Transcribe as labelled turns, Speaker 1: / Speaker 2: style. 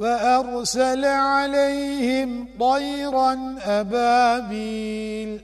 Speaker 1: وأرسل عليهم طيرا أبابيل